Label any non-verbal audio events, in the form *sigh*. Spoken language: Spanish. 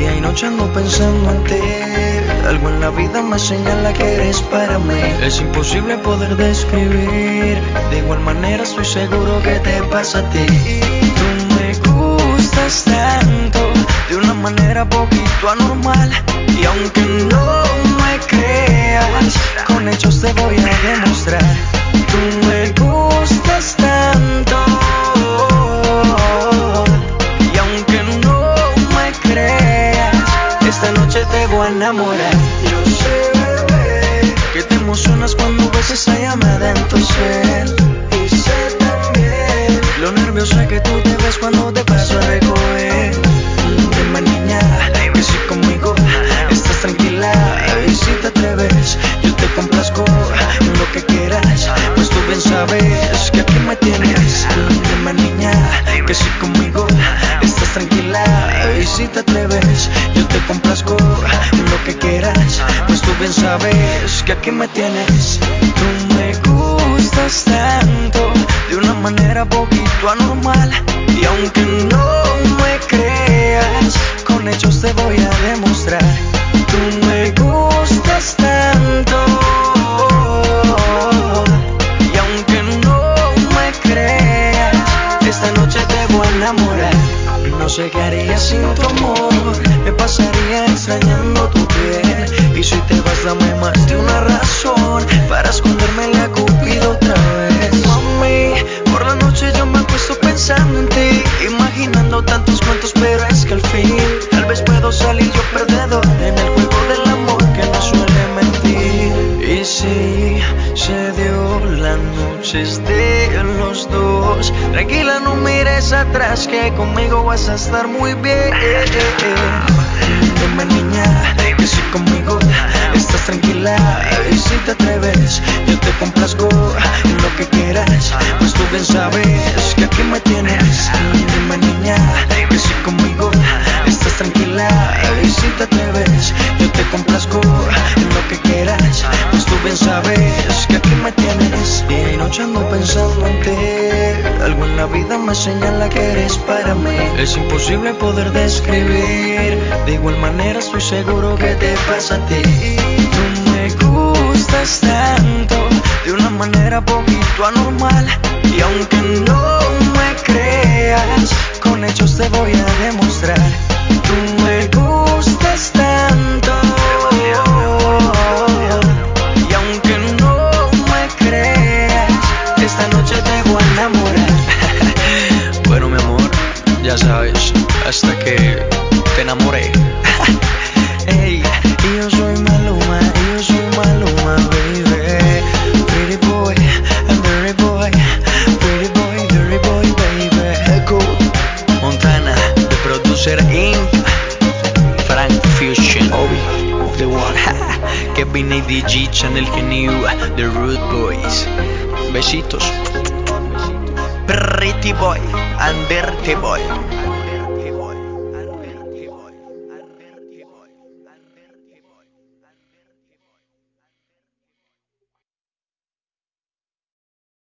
noche ando pensando en ti. Algo en la vida me señala que eres para mí. Es imposible poder describir. De igual manera estoy seguro que te pasa a ti. Tú me gustas tanto, de una manera poquito anormal. Y aunque no me creas, con hechos te voy a demostrar. Tú me noche te atreves, yo te complazco lo que quieras. Pues tú bien sabes que aquí me tienes. Tú me haría sin tu amor, me pasaría extrañando tu piel. Y si te vas, dame más de una razón para esconderme a Cupido otra vez. Mami, por la noche yo me acuesto pensando en ti, imaginando tantos cuentos, pero es que al fin, tal vez puedo salir yo perdedor en el juego del amor que no suele mentir. Y si se dio la noche es de los dos, tranquila no mires atrás que conmigo vas a estar muy bien. Dime niña, que si conmigo estás tranquila. Y si te atreves, yo te complazco lo que quieras, pues tú bien sabes señala que eres para mí. Es imposible poder describir, de igual manera estoy seguro que te pasa a ti. Tú me gustas tanto, de una manera poquito anormal. Ya sabes, hasta que te enamoré. *laughs* Ey, yo soy Maluma, yo soy Maluma, baby. Pretty boy, dirty boy, pretty boy, dirty boy, baby. Echo, Montana, the producer Inc. Frank Fusion, Obi, The One, *laughs* Kevin ADG, Channel New, The Root Boys. Besitos. Pretty boy and dirty boy.